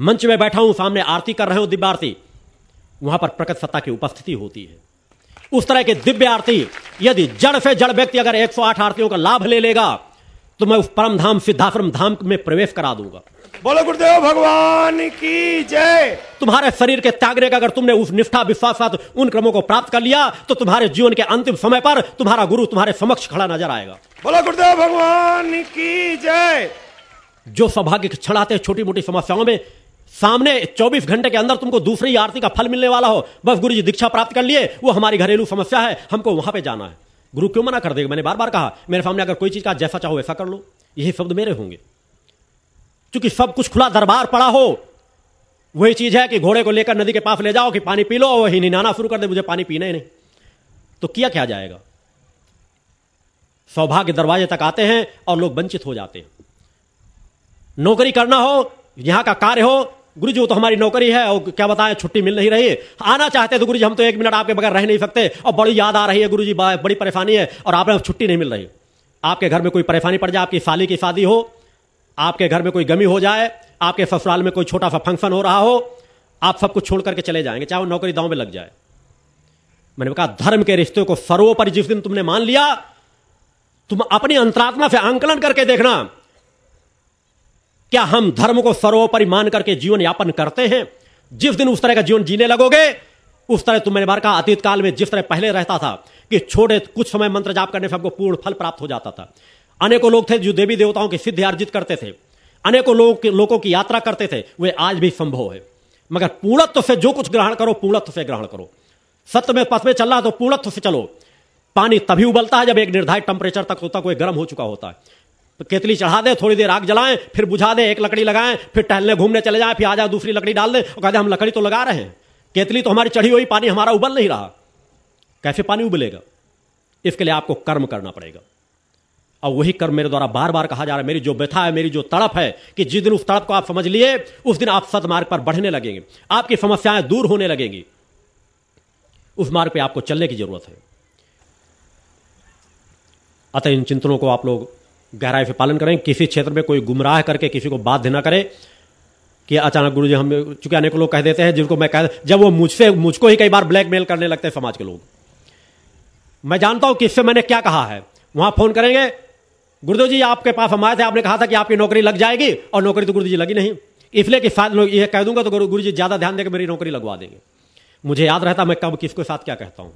मंच में बैठा हूँ सामने आरती कर रहे हो दिव्य आरती। वहाँ पर प्रकट सत्ता की उपस्थिति होती है। उस तरह की दिव्य आरती यदि जड़ से जड़ व्यक्ति अगर 108 आरतियों का लाभ ले लेगा तो मैं उस परम धाम सिद्धाश्रम धाम में प्रवेश करा दूँगा। बोलो गुरुदेव भगवान की जय। तुम्हारे शरीर के त्यागने का अगर तुमने उस निष्ठा विश्वास साथ उन क्रमों को प्राप्त कर लिया तो तुम्हारे जीवन के अंतिम समय पर तुम्हारा गुरु तुम्हारे समक्ष खड़ा नज़र आएगा। बोलो गुरुदेव भगवान की जय। जो सौभाग्य के क्षण आते हैं छोटी मोटी समस्याओं में सामने 24 घंटे के अंदर तुमको दूसरी आरती का फल मिलने वाला हो। बस गुरु जी दीक्षा प्राप्त कर लिए, वो हमारी घरेलू समस्या है, हमको वहाँ पे जाना है। गुरु क्यों मना कर देगा? मैंने बार बार कहा, मेरे सामने अगर कोई चीज़ का जैसा चाहो वैसा कर लो। यही शब्द मेरे होंगे। क्योंकि सब कुछ खुला दरबार पड़ा हो, वही चीज़ है कि घोड़े को लेकर नदी के पास ले जाओ कि पानी पी लो वही निनाना शुरू कर दे, मुझे पानी पीना ही नहीं। तो किया क्या जाएगा? सौभाग्य दरवाजे तक आते हैं और लोग वंचित हो जाते हैं। नौकरी करना हो, यहाँ का कार्य हो गुरु जी वो तो हमारी नौकरी है, और क्या बताएँ, छुट्टी मिल नहीं रही। आना चाहते तो गुरु जी हम तो एक मिनट आपके बगैर रह नहीं सकते। और बड़ी याद आ रही है गुरु जी बड़ी परेशानी है, और आप छुट्टी नहीं मिल रही। आपके घर में कोई परेशानी पड़ जाए, आपकी साली की शादी हो, आपके घर में कोई गमी हो जाए, आपके ससुराल में कोई छोटा सा फ़ंक्शन हो रहा हो, आप सब कुछ छोड़ करके चले जाएँगे, चाहे वो नौकरी दाव में लग जाए। मैंने कहा, धर्म के रिश्ते को सर्वोपरि जिस दिन तुमने मान लिया, तुम अपनी अंतरात्मा से आंकलन करके देखना। क्या हम धर्म को सर्वोपरि मान करके जीवन यापन करते हैं? जिस दिन उस तरह का जीवन जीने लगोगे, उस तरह तुम मैंने बार कहा अतीत काल में जिस तरह पहले रहता था कि छोटे कुछ समय मंत्र जाप करने से हमको पूर्ण फल प्राप्त हो जाता था। अनेकों लोग थे जो देवी देवताओं की सिद्धि अर्जित करते थे। अनेकों लोग लोगों की यात्रा करते थे। वे आज भी संभव है। मगर पूर्णत्व से जो कुछ ग्रहण करो, पूर्णत्व से ग्रहण करो। सत्य में पथ में चल रहा तो पूर्णत्व से चलो। पानी तभी उबलता है जब एक निर्धारित टेम्परेचर तक होता कोई गर्म हो चुका होता है। केतली चढ़ा दे, थोड़ी देर आग जलाएँ, फिर बुझा दे, एक लकड़ी लगाएँ, फिर टहलने घूमने चले जाएँ, फिर आ जाए दूसरी लकड़ी डाल दे, और कहते हम लकड़ी तो लगा रहे हैं। केतली तो हमारी चढ़ी हुई पानी हमारा उबल नहीं रहा। कैसे पानी उबलेगा? इसके लिए आपको कर्म करना पड़ेगा। और वही कर्म मेरे द्वारा बार बार कहा जा रहा है, मेरी जो व्यथा है, मेरी जो तड़प है, कि जिस दिन उस तड़प को आप समझ लिए, उस दिन आप सतमार्ग पर बढ़ने लगेंगे। आपकी समस्याएँ दूर होने लगेंगी। उस मार्ग पे आपको चलने की ज़रूरत है। अतः इन चिंतनों को आप लोग गहराई से पालन करें, किसी क्षेत्र में कोई गुमराह करके किसी को बाध्य ना करे, कि अचानक गुरु जी हम चूँकि अनेक लोग कह देते हैं, जिनको मैं कह, जब वो मुझसे, मुझको ही कई बार ब्लैकमेल करने लगते हैं समाज के लोग। मैं जानता हूँ किससे मैंने क्या कहा है। वहाँ फ़ोन करेंगे, गुरुदेव जी, आपके पास हम आए थे, आपने कहा था कि आपकी नौकरी लग जाएगी, और नौकरी तो गुरु जी लगी नहीं। इसलिए कि साथ ये कह दूँगा तो गुरु जी ज़्यादा ध्यान देकर मेरी नौकरी लगवा देंगे। मुझे याद रहता मैं कब किसके साथ क्या कहता हूँ।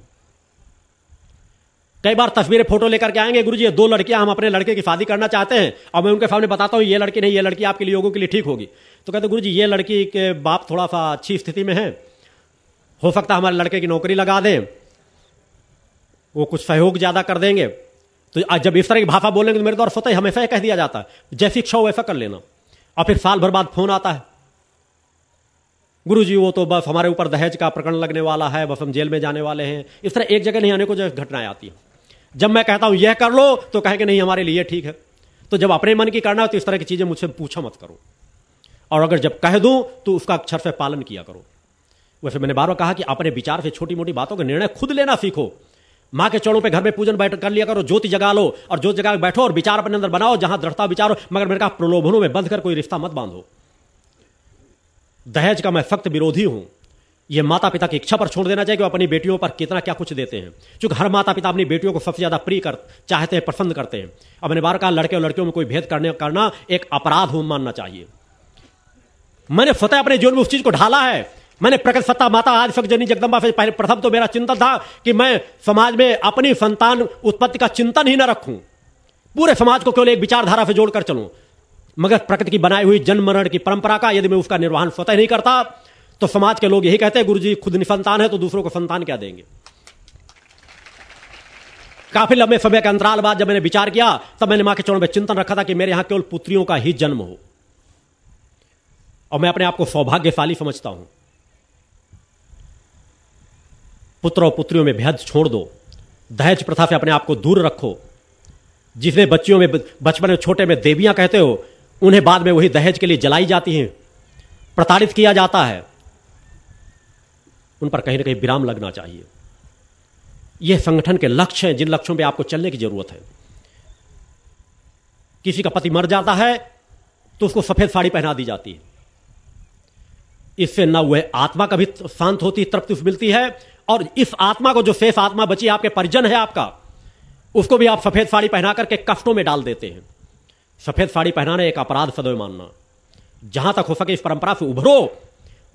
कई बार तस्वीरें, फ़ोटो लेकर के आएँगे गुरु जी दो लड़कियाँ हम अपने लड़के की शादी करना चाहते हैं, और मैं उनके सामने बताता हूँ, ये लड़की नहीं, ये लड़की आपके लिए लोगों के लिए ठीक होगी। तो कहते गुरु जी ये लड़की के बाप थोड़ा सा अच्छी स्थिति में है। हो सकता हमारे लड़के की नौकरी लगा दें। वो कुछ सहयोग ज़्यादा कर देंगे। तो जब इस तरह की भाषा बोलेंगे तो मेरे द्वारा स्वतः हमेशा ही कह दिया जाता है, जैसी इच्छा हो वैसा कर लेना। और फिर साल भर बाद फ़ोन आता है। गुरु जी वो तो बस हमारे ऊपर दहेज का प्रकरण लगने वाला है, बस हम जेल में जाने वाले हैं। इस तरह एक जगह नहीं आने को जगह घटनाएँ आती हैं। जब मैं कहता हूँ, यह कर लो तो कहेंगे, नहीं, हमारे लिए ठीक है। तो जब अपने मन की करना हो तो इस तरह की चीज़ें मुझसे पूछा मत करो। और अगर जब कह दूँ तो उसका अक्षर से पालन किया करो। वैसे मैंने बार बार कहा कि अपने विचार से छोटी मोटी बातों का निर्णय खुद लेना सीखो। माँ के चौड़ों पे घर में पूजन बैठ कर लिया करो, ज्योति जगा लो, और ज्योति जगा बैठो, और विचार अपने अंदर बनाओ, जहाँ दृढ़ता विचार हो मगर मेरे कहा, प्रलोभनों में बंध कर कोई रिश्ता मत बांधो। दहेज का मैं सख्त विरोधी हूँ। यह माता पिता की इच्छा पर छोड़ देना चाहिए कि वो अपनी बेटियों पर कितना क्या कुछ देते हैं। क्योंकि हर माता पिता अपनी बेटियों को सबसे ज़्यादा प्रिय कर, चाहते हैं, पसंद करते हैं। अब मैंने बार कहा लड़के और लड़कियों में कोई भेद करने, करना एक अपराध हो, मानना चाहिए। मैंने स्वतः अपने जीवन में उस चीज़ को ढाला है। मैंने प्रकट सत्ता माता सक जनी जगदम्बा से पहले प्रथम तो मेरा चिंतन था कि मैं समाज में अपनी संतान उत्पत्ति का चिंतन ही न रखूँ। पूरे समाज को केवल एक विचारधारा से जोड़कर चलूँ। मगर प्रकृति की बनाई हुई जन्म मरण की परंपरा का यदि मैं उसका निर्वहन स्वतः नहीं करता तो समाज के लोग यही कहते हैं गुरु जी खुद निसंतान है तो दूसरों को संतान क्या देंगे? काफ़ी लंबे समय के अंतराल बाद जब मैंने विचार किया, तब मैंने माँ के चरणों में चिंतन रखा था कि मेरे यहाँ केवल पुत्रियों का ही जन्म हो। और मैं अपने आप को सौभाग्यशाली समझता हूँ। पुत्र और पुत्रियों में भेद छोड़ दो। दहेज प्रथा से अपने आप को दूर रखो। जिसने बच्चियों में, बचपन में, छोटे में देवियाँ कहते हो, उन्हें बाद में वही दहेज के लिए जलाई जाती हैं। प्रताड़ित किया जाता है। उन पर कहीं ना कहीं विराम लगना चाहिए। यह संगठन के लक्ष्य हैं, जिन लक्ष्यों पे आपको चलने की ज़रूरत है। किसी का पति मर जाता है तो उसको सफ़ेद साड़ी पहना दी जाती है। इससे न वह आत्मा कभी शांत होती, तृप्ति मिलती है, और इस आत्मा को जो शेष आत्मा बची आपके परिजन है आपका, उसको भी आप सफ़ेद साड़ी पहना करके कष्टों में डाल देते हैं। सफ़ेद साड़ी पहनाना एक अपराध सदैव मानना। जहाँ तक हो सके इस परंपरा से उभरो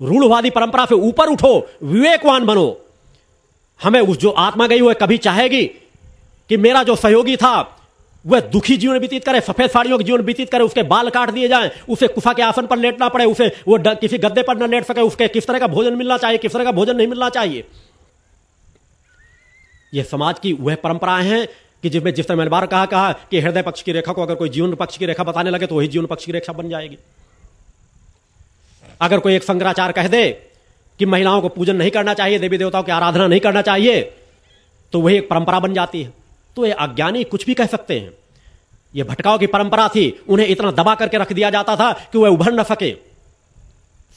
रूढ़वादी परंपरा से ऊपर उठो, विवेकवान बनो। हमें उस जो आत्मा गई वह कभी चाहेगी कि मेरा जो सहयोगी था, वह दुखी जीवन व्यतीत करे, सफ़ेद साड़ियों के जीवन व्यतीत करे, उसके बाल काट दिए जाएँ, उसे कुफा के आसन पर लेटना पड़े, उसे वो किसी गद्दे पर न लेट सके, उसके किस तरह का भोजन मिलना चाहिए, किस तरह का भोजन नहीं मिलना चाहिए। यह समाज की वह परंपराएँ हैं कि जिसमें जिस तरह मैंने बार कहा कहा कि हृदय पक्ष की रेखा को अगर कोई जीवन पक्ष की रेखा बताने लगे तो वही जीवन पक्ष की रेखा बन जाएगी। अगर कोई एक शंकराचार कह दे कि महिलाओं को पूजन नहीं करना चाहिए, देवी देवताओं की आराधना नहीं करना चाहिए तो वही एक परंपरा बन जाती है। तो ये अज्ञानी कुछ भी कह सकते हैं। ये भटकाव की परंपरा थी, उन्हें इतना दबा करके रख दिया जाता था कि वह उभर न सके।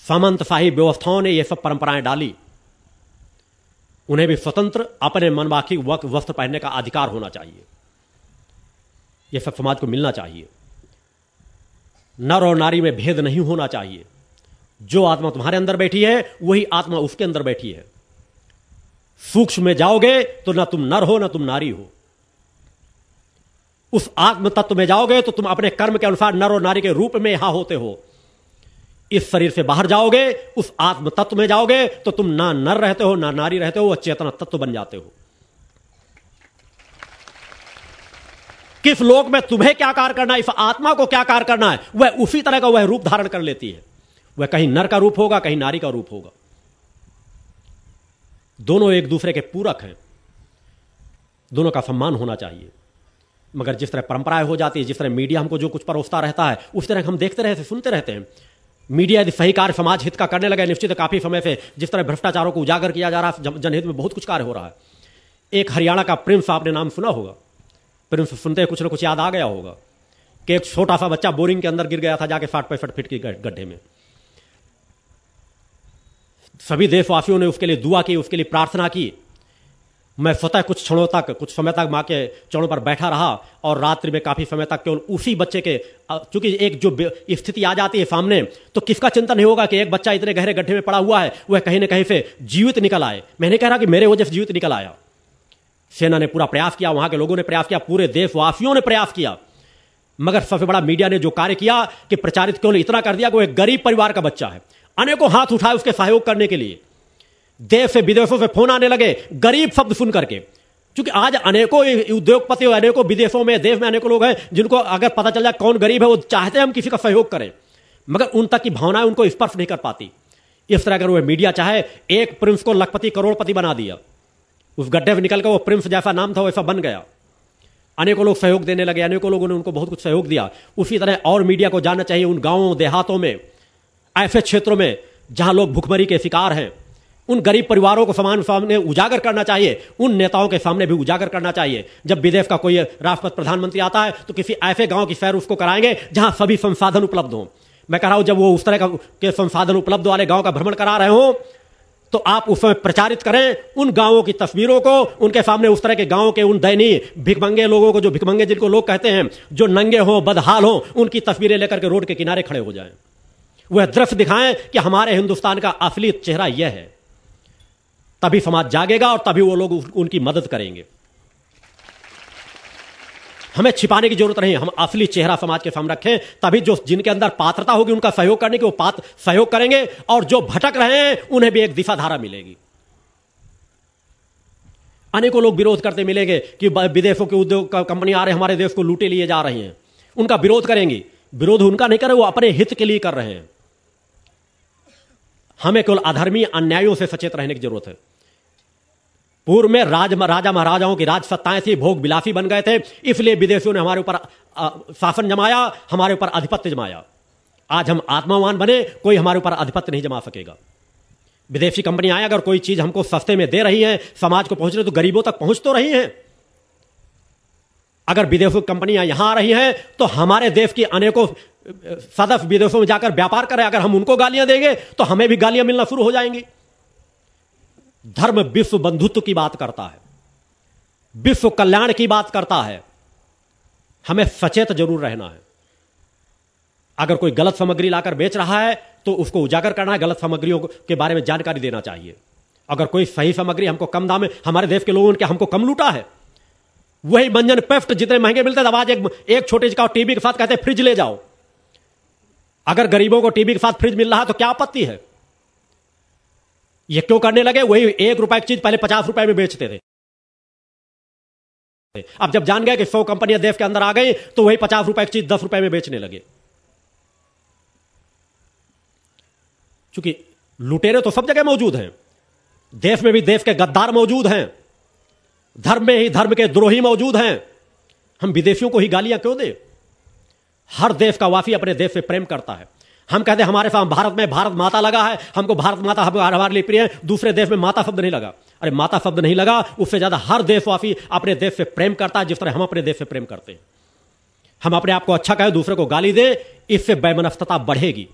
सामंत शाही व्यवस्थाओं ने यह सब परंपराएँ डाली। उन्हें भी स्वतंत्र, अपने मनवाखी वस्त्र पहनने का अधिकार होना चाहिए। यह सब समाज को मिलना चाहिए। नर और नारी में भेद नहीं होना चाहिए। जो आत्मा तुम्हारे अंदर बैठी है, वही आत्मा उसके अंदर बैठी है। सूक्ष्म में जाओगे तो ना तुम नर हो, ना तुम नारी हो। उस आत्म तत्व में जाओगे तो तुम अपने कर्म के अनुसार नर और नारी के रूप में यहाँ होते हो। इस शरीर से बाहर जाओगे, उस आत्म तत्व में जाओगे तो तुम ना नर रहते हो, ना नारी रहते हो, वह चेतना तत्व बन जाते हो। किस लोक में तुम्हें क्या कार्य करना है, इस आत्मा को क्या कार्य करना है, वह उसी तरह का वह रूप धारण कर लेती है। वह कहीं नर का रूप होगा, कहीं नारी का रूप होगा। दोनों एक दूसरे के पूरक हैं। दोनों का सम्मान होना चाहिए। मगर जिस तरह परंपराएँ हो जाती है, जिस तरह मीडिया हमको जो कुछ परोसता रहता है, उस तरह हम देखते रहते सुनते रहते हैं। मीडिया यदि सही कार्य समाज हित का करने लगे, निश्चित काफ़ी समय से जिस तरह भ्रष्टाचारों को उजागर किया जा रहा है जनहित में बहुत कुछ कार्य हो रहा है। एक हरियाणा का प्रिंस, आपने नाम सुना होगा? प्रिंस सुनते कुछ ना कुछ याद आ गया होगा कि एक छोटा सा बच्चा बोरिंग के अंदर गिर गया था, जाके साठ पैंसठ फीट के गड्ढे में। सभी देशवासियों ने उसके लिए दुआ की, उसके लिए प्रार्थना की। मैं स्वतः कुछ क्षणों तक, कुछ समय तक माँ के चरणों पर बैठा रहा और रात्रि में काफ़ी समय तक केवल उसी बच्चे के चूँकि एक जो स्थिति आ जाती है सामने तो किसका चिंता नहीं होगा कि एक बच्चा इतने गहरे गड्ढे में पड़ा हुआ है, वह कहीं ना कहीं से जीवित निकल आए। मैं नहीं कह रहा कि मेरे वजह से जीवित निकल आया। सेना ने पूरा प्रयास किया, वहाँ के लोगों ने प्रयास किया, पूरे देशवासियों ने प्रयास किया। मगर सबसे बड़ा मीडिया ने जो कार्य किया कि प्रचारित केवल इतना कर दिया कि वो एक गरीब परिवार का बच्चा है। अनेकों हाथ उठाए उसके सहयोग करने के लिए। देश से विदेशों से फ़ोन आने लगे, गरीब शब्द सुन करके। क्योंकि आज अनेकों उद्योगपति अनेकों विदेशों में, देश में अनेकों लोग हैं जिनको अगर पता चल जाए कौन गरीब है, वो चाहते हैं हम किसी का सहयोग करें। मगर उन तक की भावनाएँ उनको स्पर्श नहीं कर पाती। इस तरह अगर वह मीडिया चाहे, एक प्रिंस को लखपति करोड़पति बना दिया। उस गड्ढे से निकल कर वो प्रिंस जैसा नाम था वैसा बन गया। अनेकों लोग सहयोग देने लगे, अनेकों लोगों ने उनको बहुत कुछ सहयोग दिया। उसी तरह और मीडिया को जाना चाहिए उन गाँवों, देहातों में। ऐसे क्षेत्रों में जहाँ लोग भुखमरी के शिकार हैं, उन गरीब परिवारों को समान सामने उजागर करना चाहिए, उन नेताओं के सामने भी उजागर करना चाहिए। जब विदेश का कोई राष्ट्रपति प्रधानमंत्री आता है तो किसी ऐसे गाँव की सैर उसको कराएँगे, जहाँ सभी संसाधन उपलब्ध हों। मैं कह रहा हूँ, जब वो उस तरह का, के संसाधन उपलब्ध वाले गाँव का भ्रमण करा रहे हो तो आप उस समय प्रचारित करें उन गाँवों की तस्वीरों को, उनके सामने उस तरह के गाँव के उन दयनीय भिकमंगे लोगों को जो भिकमंगे जिनको लोग कहते हैं, जो नंगे हो, बदहाल हो, उनकी तस्वीरें लेकर के रोड के किनारे खड़े हो जाएँ। वह दृश्य दिखाएँ कि हमारे हिंदुस्तान का असली चेहरा यह है। तभी समाज जागेगा और तभी वो लोग उनकी मदद करेंगे। हमें छिपाने की ज़रूरत नहीं, हम असली चेहरा समाज के सामने रखें, तभी जो जिनके अंदर पात्रता होगी उनका सहयोग करने की वो पात्र सहयोग करेंगे और जो भटक रहे हैं, उन्हें भी एक दिशा धारा मिलेगी। अनेकों लोग विरोध करते मिलेंगे कि विदेशों के उद्योग कंपनी आ रहे हमारे देश को लूटे लिए जा रही हैं। उनका विरोध करेंगी। विरोध उनका नहीं करे, वो अपने हित के लिए कर रहे हैं। हमें केवल अधर्मी अन्यायों से सचेत रहने की ज़रूरत है। पूर्व में राज, राजा महाराजाओं की राज सत्ताएँ थी भोग बिलासी बन गए थे, इसलिए विदेशियों ने हमारे ऊपर शासन जमाया, हमारे ऊपर आधिपत्य जमाया। आज हम आत्मावान बने, कोई हमारे ऊपर आधिपत्य नहीं जमा सकेगा। विदेशी कंपनी आए, अगर कोई चीज़ हमको सस्ते में दे रही है, समाज को पहुँचने तो गरीबों तक पहुँच तो रही है। अगर विदेशी कंपनियाँ यहाँ आ रही हैं तो हमारे देश की अनेकों सदस्य विदेशों में जाकर व्यापार करें अगर हम उनको गालियाँ देंगे तो हमें भी गालियाँ मिलना शुरू हो जाएँगी। धर्म विश्व बंधुत्व की बात करता है। विश्व कल्याण की बात करता है। हमें सचेत ज़रूर रहना है। अगर कोई गलत सामग्री लाकर बेच रहा है तो उसको उजागर करना है गलत सामग्रियों के बारे में जानकारी देना चाहिए। अगर कोई सही सामग्री हमको कम दाम में हमारे देश के लोगों ने हमको कम लूटा है वही मंजन पेफ्ट जितने महँगे मिलते थे आज एक, एक छोटे का टीबी के साथ कहते हैं फ्रिज ले जाओ। अगर गरीबों को टीबी के साथ फ्रिज मिल रहा है तो क्या आपत्ति है? ये क्यों करने लगे? वही एक रुपए की चीज़ पहले पचास रुपए में बेचते थे। अब जब जान गए कि सौ कंपनियाँ देश के अंदर आ गई तो वही पचास रुपए की चीज़ दस रुपए में बेचने लगे। क्योंकि लुटेरे तो सब जगह मौजूद हैं। देश में भी देश के गद्दार मौजूद हैं। धर्म में ही धर्म के द्रोही मौजूद हैं। हम विदेशियों को ही गालियाँ क्यों दे? हर देश का वाफी अपने देश से प्रेम करता है। हम कहते हैं, हमारे साथ भारत में भारत माता लगा है। हमको भारत माता हमारे लिए प्रिय है। दूसरे देश में माता शब्द नहीं लगा। अरे, माता शब्द नहीं लगा, उससे ज़्यादा हर देशवासी अपने देश से प्रेम करता है, जिस तरह हम अपने देश से प्रेम करते हैं। हम अपने आप को अच्छा कहें, दूसरे को गाली दे, इससे वैमनस्तता बढ़ेगी।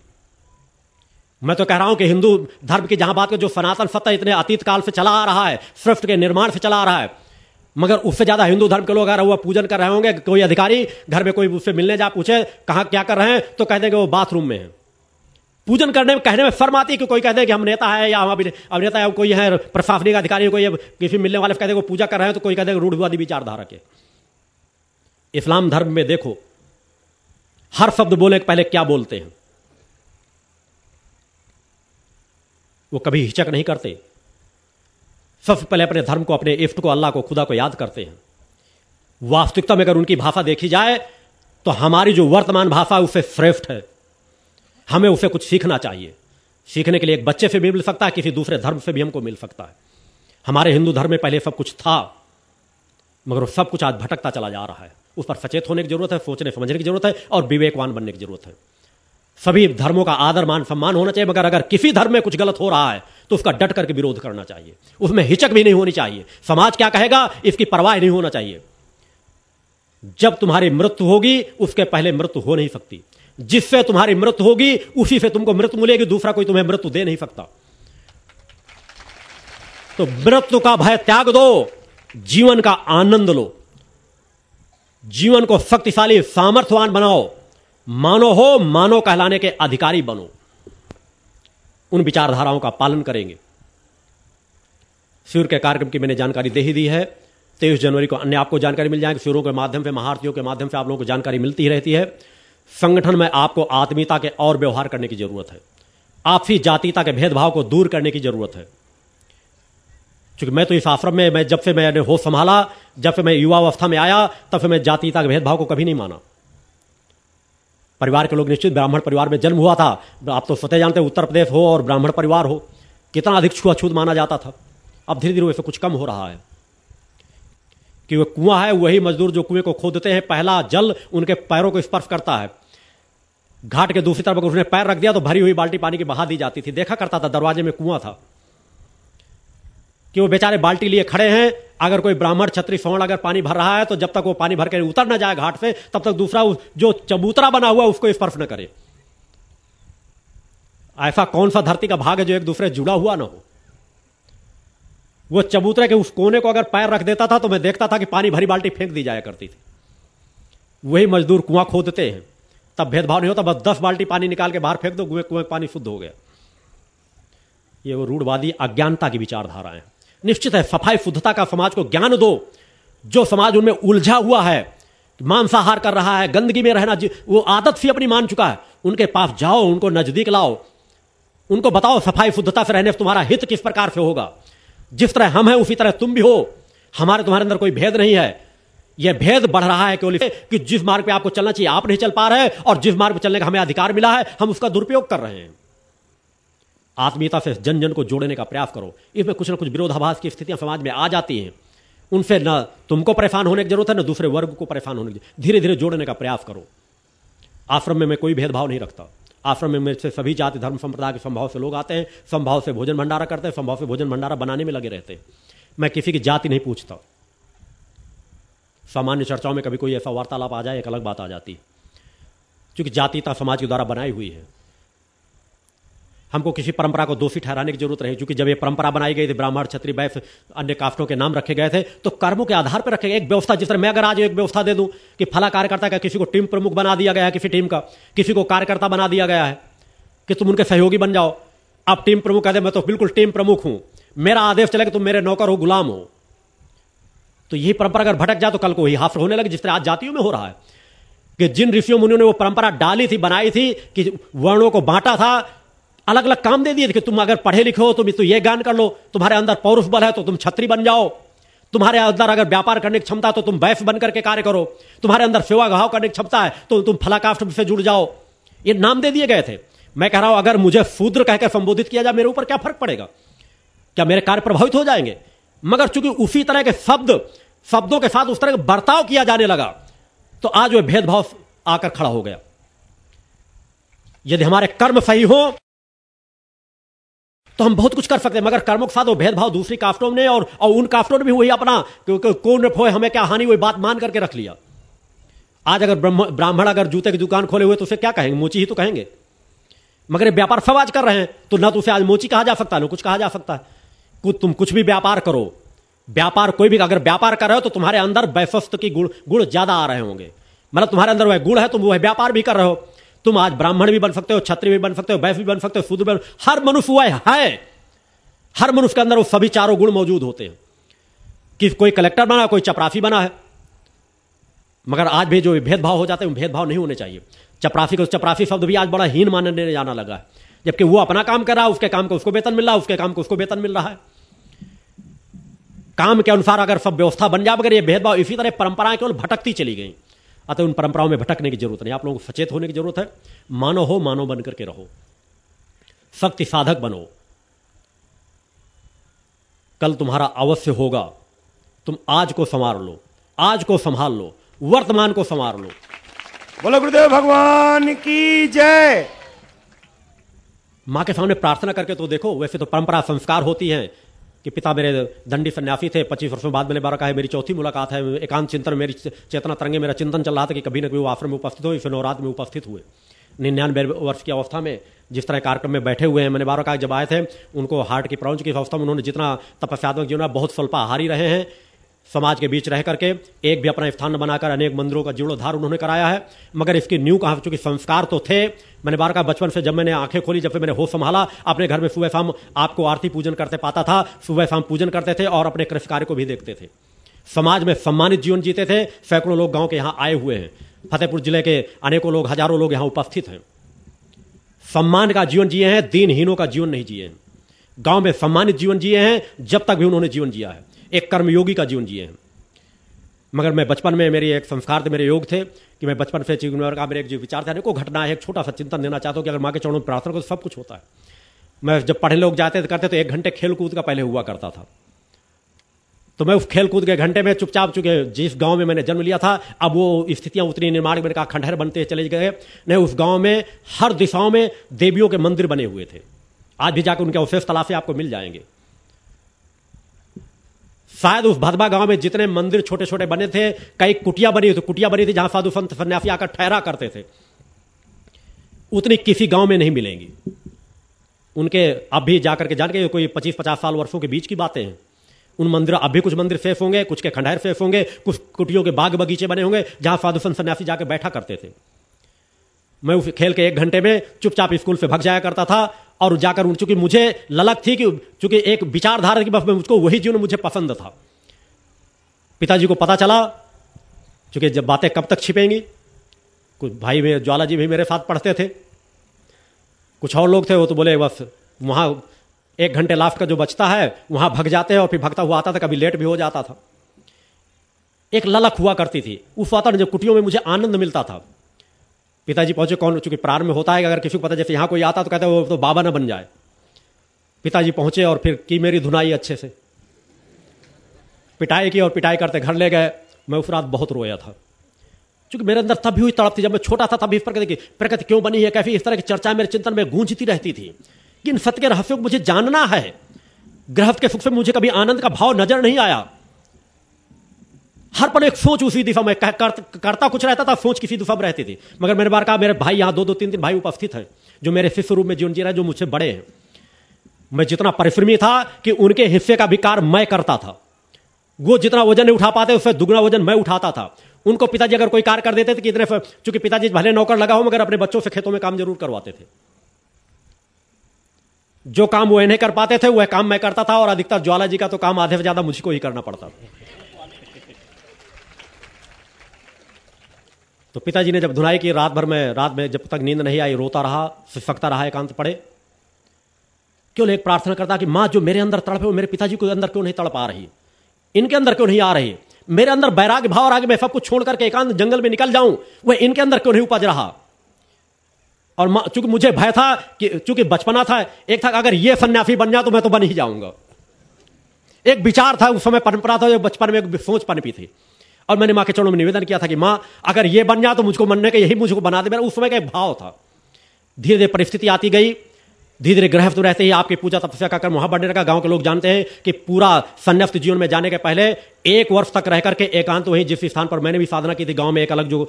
मैं तो कह रहा हूँ कि हिंदू धर्म की जहाँ बात जो सनातन सत्ता इतने अतीत काल से चला आ रहा है, सृष्ट के निर्माण से चला आ रहा है मगर उससे ज़्यादा हिंदू धर्म के लोग अगर वो पूजन कर रहे होंगे, कोई अधिकारी घर में कोई उससे मिलने जा पूछे, कहाँ क्या कर रहे हैं तो कह देंगे वो बाथरूम में है। पूजन करने में, कहने में शर्म आती है कि कोई कहते हैं कि हम नेता है या हम अभिनेता है, कोई है प्रशासनिक अधिकारी, कोई किसी मिलने वाले कहते हैं पूजा कर रहे हैं तो कोई कहते हैं रूढ़वादी विचारधारा के। इस्लाम धर्म में देखो, हर शब्द बोले पहले क्या बोलते हैं? वो कभी हिचक नहीं करते। सबसे पहले अपने धर्म को, अपने इफ्ट को, अल्लाह को, खुदा को याद करते हैं। वास्तविकता में अगर उनकी भाषा देखी जाए तो हमारी जो वर्तमान भाषा है, उससे श्रेष्ठ है। हमें उसे कुछ सीखना चाहिए। सीखने के लिए एक बच्चे से भी मिल सकता है, किसी दूसरे धर्म से भी हमको मिल सकता है। हमारे हिंदू धर्म में पहले सब कुछ था, मगर सब कुछ आज भटकता चला जा रहा है। उस पर सचेत होने की ज़रूरत है, सोचने, समझने की ज़रूरत है, और विवेकवान बनने की ज़रूरत है। सभी धर्मों का आदर, मान, सम्मान होना चाहिए, मगर अगर किसी धर्म में कुछ गलत हो रहा है तो उसका डट करके विरोध करना चाहिए। उसमें हिचक भी नहीं होनी चाहिए। समाज क्या कहेगा? इसकी परवाह नहीं होना चाहिए। जब तुम्हारी मृत्यु होगी, उसके पहले मृत्यु हो नहीं सकती। जिससे तुम्हारी मृत्यु होगी, उसी से तुमको मृत्यु मिलेगी, दूसरा कोई तुम्हें मृत्यु दे नहीं सकता। तो मृत्यु का भय त्याग दो, जीवन का आनंद लो। जीवन को शक्तिशाली, सामर्थ्यवान बनाओ। मानो हो, मानो कहलाने के अधिकारी बनो। उन विचारधाराओं का पालन करेंगे। शिविर के कार्यक्रम की मैंने जानकारी दे ही दी है। तेईस जनवरी को अन्य आपको जानकारी मिल जाएगी। शिविरों के माध्यम से, महारथियों के माध्यम से आप लोगों को जानकारी मिलती ही रहती है। संगठन में आपको आत्मीयता के और व्यवहार करने की ज़रूरत है। आपसी जातीयता के भेदभाव को दूर करने की ज़रूरत है। क्योंकि मैं तो इस आश्रम में, मैं जब से मैंने होश संभाला, जब से मैं युवा अवस्था में आया, तब से मैं जातीयता के भेदभाव को कभी नहीं माना। परिवार के लोग निश्चित ब्राह्मण परिवार में जन्म हुआ था। आप तो स्वतः जानते उत्तर प्रदेश हो और ब्राह्मण परिवार हो। कितना अधिक छुआछूत माना जाता था। अब धीरे धीरे वैसे कुछ कम हो रहा है। कि वह कुआँ है, वही मजदूर जो कुएँ को खोदते हैं, पहला जल उनके पैरों को स्पर्श करता है। घाट के दूसरी तरफ़ अगर उसने पैर रख दिया तो भरी हुई बाल्टी पानी की बहा दी जाती थी। देखा करता था, दरवाजे में कुआँ था। कि वो बेचारे बाल्टी लिए खड़े हैं अगर कोई ब्राह्मण छत्री सवर्ण अगर पानी भर रहा है तो जब तक वो पानी भर के उतर ना जाए घाट से, तब तक दूसरा जो चबूतरा बना हुआ उसको स्पर्श न करे। ऐसा कौन सा धरती का भाग है जो एक दूसरे जुड़ा हुआ ना हो? वो चबूतरे के उस कोने को अगर पैर रख देता था तो मैं देखता था कि पानी भरी बाल्टी फेंक दी जाया करती थी। वही मजदूर कुआँ खोदते हैं। तब भेदभाव नहीं होता, बस दस बाल्टी पानी निकाल के बाहर फेंक दो, कुएँ कुएँ पानी शुद्ध हो गया। ये वो रूढ़वादी अज्ञानता की विचारधाराएँ निश्चित है, सफ़ाई, शुद्धता का समाज को ज्ञान दो। जो समाज उनमें उलझा हुआ है, मांसाहार कर रहा है, गंदगी में रहना वो आदत सी अपनी मान चुका है, उनके पास जाओ, उनको नज़दीक लाओ। उनको बताओ, सफ़ाई, शुद्धता से रहने से तुम्हारा हित किस प्रकार से होगा। जिस तरह हम हैं, उसी तरह तुम भी हो। हमारे, तुम्हारे अंदर कोई भेद नहीं है। यह भेद बढ़ रहा है केवल कि जिस मार्ग पे आपको चलना चाहिए, आप नहीं चल पा रहे और जिस मार्ग पे चलने का हमें अधिकार मिला है, हम उसका दुरुपयोग कर रहे हैं। आत्मीयता से जन जन को जोड़ने का प्रयास करो। इसमें कुछ ना कुछ विरोधाभास की स्थितियाँ समाज में आ जाती हैं। उनसे न तुमको परेशान होने की ज़रूरत है, न दूसरे वर्ग को परेशान होने की। धीरे धीरे जोड़ने का प्रयास करो। आश्रम में मैं कोई भेदभाव नहीं रखता। आश्रम में मेरे से सभी जाति, धर्म, संप्रदाय के संभाव से लोग आते हैं, संभाव से भोजन भंडारा करते हैं, संभाव से भोजन भंडारा बनाने में लगे रहते हैं। मैं किसी की जाति नहीं पूछता। सामान्य चर्चाओं में कभी कोई ऐसा वार्तालाप आ जाए, एक अलग बात आ जाती है। क्योंकि जातीयता समाज के द्वारा बनाई हुई है। हमको किसी परंपरा को दोषी ठहराने की ज़रूरत नहीं, क्योंकि जब ये परंपरा बनाई गई थी, ब्राह्मण, क्षत्रिय, वैश्य, अन्य कास्टों के नाम रखे गए थे तो कर्मों के आधार पर रखे गए, एक व्यवस्था, जिस तरह मैं अगर आज एक व्यवस्था दे दूँ कि फला कार्यकर्ता का किसी को टीम प्रमुख बना दिया गया है, किसी टीम का, किसी को कार्यकर्ता बना दिया गया है, कि तुम उनके सहयोगी बन जाओ। अब टीम प्रमुख कहते मैं तो बिल्कुल टीम प्रमुख हूँ। मेरा आदेश चले कि तुम मेरे नौकर हो, गुलाम हो। तो यही परंपरा अगर भटक जाए तो कल को वही हाफ़ होने लगे, जिस तरह आज जातियों में हो रहा है। कि जिन ऋषियों, मुनियों ने वो परंपरा डाली थी, बनाई थी, कि वर्णों को बांटा था अलग अलग काम दे दिए। कि तुम अगर पढ़े लिखे हो तुम तो ये ज्ञान कर लो। तुम्हारे अंदर पौरुष बल है तो तुम छत्री बन जाओ। तुम्हारे अंदर अगर व्यापार करने की क्षमता तो तुम बैफ बन करके कार्य करो। तुम्हारे अंदर सेवा घाव करने की क्षमता है तो तुम फलाकाष्ट से जुड़ जाओ। ये नाम दे दिए गए थे। मैं कह रहा हूँ, अगर मुझे शूद्र कहकर संबोधित किया जाए, मेरे ऊपर क्या फ़र्क पड़ेगा? क्या मेरे कार्य प्रभावित हो जाएँगे? मगर चूँकि उसी तरह के शब्द, शब्दों के साथ उस तरह का बर्ताव किया जाने लगा तो आज वह भेदभाव आकर खड़ा हो गया। यदि हमारे कर्म सही हो तो हम बहुत कुछ कर सकते हैं मगर कर्मों के साथ वो भेदभाव दूसरी काफ्टों ने और, और उन काफ्टों ने भी वही अपना कौन फोए हमें क्या हानि हुई बात मान करके रख लिया। आज अगर ब्राह्मण अगर जूते की दुकान खोले हुए तो उसे क्या कहेंगे? मोची ही तो कहेंगे। मगर व्यापार सब आज कर रहे हैं तो ना तो उसे आज मोची कहा जा सकता है ना कुछ कहा जा सकता। है कुछ तुम कुछ भी व्यापार करो। व्यापार कोई भी अगर व्यापार कर रहे हो तो तुम्हारे अंदर वैफस्त की गुण गुण ज़्यादा आ रहे होंगे। मतलब तुम्हारे अंदर वह गुण है तुम वह व्यापार भी कर रहे हो। तुम आज ब्राह्मण भी बन सकते हो छत्री भी बन सकते हो वैफ भी बन सकते हो शुद्ध भी हर मनुष्य वह है हर मनुष्य के अंदर वो सभी चारों गुण मौजूद होते हैं। कि कोई कलेक्टर बना, कोई चपरासी बना है। मगर आज भी जो भेदभाव हो जाते हैं भेदभाव नहीं होने चाहिए। चपरासी को चपरासी शब्द भी आज बड़ा हीन मानने जाना लगा है। जबकि वो अपना काम कर रहा है, उसके काम को उसको वेतन मिल रहा है, उसके काम को उसको वेतन मिल रहा है। काम के अनुसार अगर सब व्यवस्था बन जाए, मगर ये भेदभाव इसी तरह परंपराएँ केवल भटकती चली गई। अतः उन परंपराओं में भटकने की ज़रूरत नहीं। आप लोगों को सचेत होने की ज़रूरत है। मानो हो मानो बन करके रहो। शक्ति साधक बनो। कल तुम्हारा अवश्य होगा। तुम आज को संवार लो। आज को संभाल लो। वर्तमान को संवार लो। बोलो गुरुदेव भगवान की जय। माँ के सामने प्रार्थना करके तो देखो वैसे तो परंपरा संस्कार होती है। कि पिता मेरे दंडी सन्यासी थे, पच्चीस वर्षों बाद मैंने बारह कहा मेरी चौथी मुलाकात है, एकांत चिंतन, मेरी चेतना तरंगे, मेरा चिंतन चल रहा था कि कभी न कभी वो आश्रम में उपस्थित हो फिर नवरात्र में उपस्थित हुए। निन्यानवे वर्ष की अवस्था में जिस तरह कार्यक्रम में बैठे हुए हैं, मैंने बारह कहा जब आए थे, उनको हार्ट की प्रौंच की अवस्था में उन्होंने जितना तपस्यात्मक जीवन बहुत स्वल्पाहारी रहे हैं। समाज के बीच रह करके एक भी अपना स्थान बनाकर अनेक मंदिरों का जीर्णोद्धार उन्होंने कराया है। मगर इसकी न्यू कहा चूँकि संस्कार तो थे। मैंने बार का बचपन से जब मैंने आँखें खोली, जब से मैंने होश संभाला, अपने घर में सुबह शाम आपको आरती पूजन करते पाता था, सुबह शाम पूजन करते थे और अपने कृषि कार्य को भी देखते थे। समाज में सम्मानित जीवन जीते थे। सैकड़ों लोग गाँव के यहाँ आए हुए हैं। फतेहपुर ज़िले के अनेकों लोग, हज़ारों लोग यहाँ उपस्थित हैं। सम्मान का जीवन जिए हैं, दीनहीनों का जीवन नहीं जिए हैं। गाँव में सम्मानित जीवन जिए हैं, जब तक भी उन्होंने जीवन जिया है। एक कर्मयोगी का जीवन जिए हैं। मगर मैं बचपन में मेरी एक संस्कार थे, मेरे योग थे, कि मैं बचपन से का मेरे एक जो विचार थे अनेकों घटना है, एक छोटा सा चिंतन देना चाहता हूँ कि अगर माँ के चरणों में प्रार्थना को तो सब कुछ होता है। मैं जब पढ़े लोग जाते थे, करते तो एक घंटे खेल कूद का पहले हुआ करता था। तो मैं उस खेल कूद के घंटे में चुपचाप चुके जिस गाँव में मैंने जन्म लिया था, अब वो स्थितियाँ उतनी निर्माण मैंने कहा, खंडहर बनते चले गए। नहीं उस गाँव में हर दिशाओं में देवियों के मंदिर बने हुए थे। आज भी जाकर उनके अवशेष तलाशे आपको मिल जाएँगे। शायद उस भदबा गाँव में जितने मंदिर छोटे छोटे बने थे, कई कुटिया बनी थी, कुटिया बनी थी जहाँ साधु संत सन्यासी आकर ठहरा करते थे। उतनी किसी गाँव में नहीं मिलेंगी। उनके अब भी जाकर के जान के कोई पच्चीस पचास साल वर्षों के बीच की बातें हैं। उन मंदिर, अब भी कुछ मंदिर सेफ़ होंगे, कुछ के खंडहर सेफ़ होंगे, कुछ कुटियों के बाग बगीचे बने होंगे, जहाँ साधु संत सन्यासी जाकर बैठा करते थे। मैं उस खेल के एक घंटे में चुपचाप स्कूल से भग जाया करता था और जाकर उन, चूँकि मुझे ललक थी कि, चूँकि एक विचारधारा की में मुझको वही जीवन मुझे पसंद था। पिताजी को पता चला, चूँकि जब बातें कब तक छिपेंगी, कुछ भाई में, ज्वाला जी भी मेरे साथ पढ़ते थे। कुछ और लोग थे, वो तो बोले, बस, वहाँ एक घंटे लास्ट का जो बचता है, वहाँ भग जाते हैं और फिर भगता हुआ आता था, कभी लेट भी हो जाता था। एक ललक हुआ करती थी। उस वातावरण, जब कुटियों में मुझे आनंद मिलता था। पिताजी पहुँचे, कौन चूँकि प्रार में होता है, अगर किसी को पता जैसे यहाँ कोई आता तो कहते वो तो बाबा ना बन जाए। पिताजी पहुँचे और फिर की मेरी धुनाई अच्छे से। पिटाई की और पिटाई करते, घर ले गए। मैं उस रात बहुत रोया था। क्योंकि मेरे अंदर तब भी हुई तड़प थी, जब मैं छोटा था, तभी इस प्रकृति की प्रकृति क्यों बनी है, कैसी इस तरह की चर्चा मेरे चिंतन में गूंजती रहती थी। कि इन सत्य रहस्यों को मुझे जानना है। गृहस्थ के सुख से मुझे कभी आनंद का भाव नज़र नहीं आया। हर पल एक सोच उसी दिशा में कर, करता कुछ रहता था सोच किसी दिशा में रहती थी। मगर मेरे बार कहा मेरे भाई यहाँ दो दो तीन तीन भाई उपस्थित हैं जो मेरे शिष्य रूप में जीवन जी रहे जो मुझसे बड़े हैं। मैं जितना परिश्रमी था कि उनके हिस्से का विकार मैं करता था। वो जितना वज़न नहीं उठा पाते उससे दुगना वज़न मैं उठाता था। उनको पिताजी अगर कोई कार्य कर देते थे कि इतने चूँकि पिताजी भले नौकर लगा हो मगर अपने बच्चों से खेतों में काम ज़रूर करवाते थे। जो काम वो इन्हें कर पाते थे वह काम मैं करता था और अधिकतर ज्वाला जी का तो काम आधे से ज़्यादा मुझको ही करना पड़ता तो पिताजी ने जब धुनाई की, रात भर में, रात में जब तक नींद नहीं आई, रोता रहा सिसकता रहा, एकांत पड़े। क्यों एक प्रार्थना करता कि माँ, जो मेरे अंदर तड़पे वो मेरे पिताजी को अंदर क्यों नहीं तड़प आ रही? इनके अंदर क्यों नहीं आ रही? मेरे अंदर बैराग, भाव और आगे मैं सब कुछ छोड़ करके एकांत जंगल में निकल जाऊँ, वह इनके अंदर क्यों नहीं उपज रहा? और चूँकि मुझे भय था कि, चूँकि बचपना था, एक था अगर ये सन्यासी बन जाए तो मैं तो बन ही जाऊँगा। एक विचार था उस समय परंपरा था, जो बचपन में एक सोच पनपी थी। और मैंने माँ के चरणों में निवेदन किया था कि माँ, अगर ये बन जाए तो मुझको बनने का यही मुझको बना दे। मेरा उस समय का एक भाव था। धीरे धीरे परिस्थिति आती गई। धीरे धीरे ग्रह तो रहते ही आपकी पूजा तपस्या का कर्म वहाँ बढ़ने लगा। गाँव के लोग जानते हैं कि पूरा संन्यास्त जीवन में जाने के पहले एक वर्ष तक रह करके एकांत वहीं जिस स्थान पर मैंने भी साधना की थी, गाँव में एक अलग जो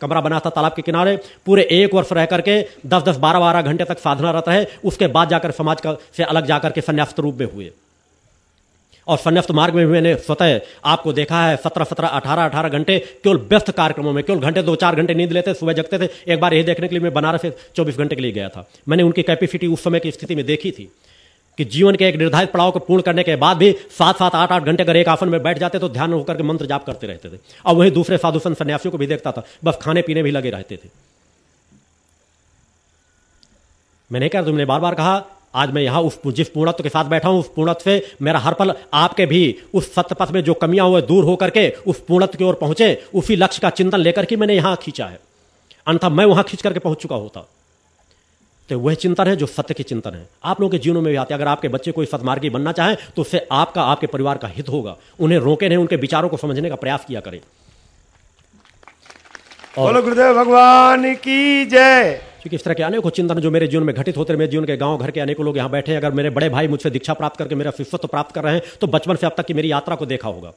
कमरा बना था तालाब के किनारे, पूरे एक वर्ष रह करके दस दस बारह बारह घंटे तक साधना रहता है। उसके बाद जाकर समाज का से अलग जाकर के संन्यास्त रूप में हुए। और संन्यास्त मार्ग में भी मैंने स्वतः आपको देखा है, सत्रह सत्रह अठारह अठारह घंटे केवल व्यस्त कार्यक्रमों में, केवल घंटे दो चार घंटे नींद लेते, सुबह जगते थे, एक बार यही देखने के लिए मैं बनारस से चौबीस घंटे के लिए गया था। मैंने उनकी कैपेसिटी उस समय की स्थिति में देखी थी कि जीवन के एक निर्धारित पड़ाव को पूर्ण करने के बाद भी सात सात आठ आठ घंटे अगर एक आसन में बैठ जाते तो ध्यान होकर के मंत्र जाप करते रहते थे। और वही दूसरे साधु संत सन्यासियों को भी देखता था, बस खाने पीने भी लगे रहते थे। मैंने कहा, तुमने बार बार कहा आज मैं यहाँ उस जिस पूर्णत्व के साथ बैठा हूँ, उस पूर्णत्व से मेरा हर पल आपके भी उस सत्य पथ में जो कमियाँ हुए दूर होकर के उस पूर्णत्व की ओर पहुँचे, उसी लक्ष्य का चिंतन लेकर के मैंने यहाँ खींचा है। अन्यथा मैं वहाँ खींच करके पहुँच चुका होता। तो वह चिंतन है जो सत्य की चिंतन है। आप लोगों के जीवनों में भी आते अगर आपके बच्चे कोई सदमार्गी बनना चाहे तो उससे आपका, आपके परिवार का हित होगा। उन्हें रोके नहीं, उनके विचारों को समझने का प्रयास किया करें। बोलो गुरुदेव भगवान की जय। क्योंकि इस तरह के अनेकों चिंतन जो मेरे जीवन में घटित होते हैं, मेरे जीवन के गाँव घर के अनेकों लोग यहाँ बैठे हैं, अगर मेरे बड़े भाई मुझसे दीक्षा प्राप्त करके मेरा शिष्यत्व प्राप्त कर रहे हैं तो बचपन से अब तक की मेरी यात्रा को देखा होगा।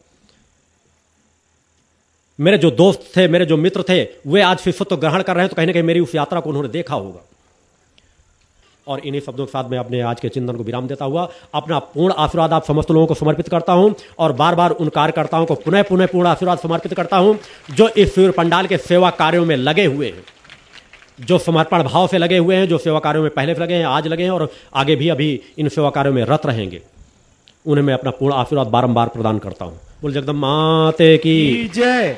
मेरे जो दोस्त थे, मेरे जो मित्र थे, वे आज शिष्यत्व ग्रहण कर रहे हैं तो कहीं ना कहीं मेरी उस यात्रा को उन्होंने देखा होगा। और इन्हीं शब्दों के साथ मैं अपने आज के चिंतन को विराम देता हुआ अपना पूर्ण आशीर्वाद आप समस्त लोगों को समर्पित करता हूँ, और बार बार उन कार्यकर्ताओं को पुनः पुनः पूर्ण आशीर्वाद समर्पित करता हूँ, जो इस सूर्य पंडाल के सेवा कार्यों में लगे हुए हैं। जो समर्पण भाव से लगे हुए हैं, जो सेवा कार्यों में पहले से लगे हैं, आज लगे हैं और आगे भी अभी इन सेवा कार्यों में रत रहेंगे। उन्हें मैं अपना पूर्ण आशीर्वाद बारंबार प्रदान करता हूँ। बोल जगदम माते की जय।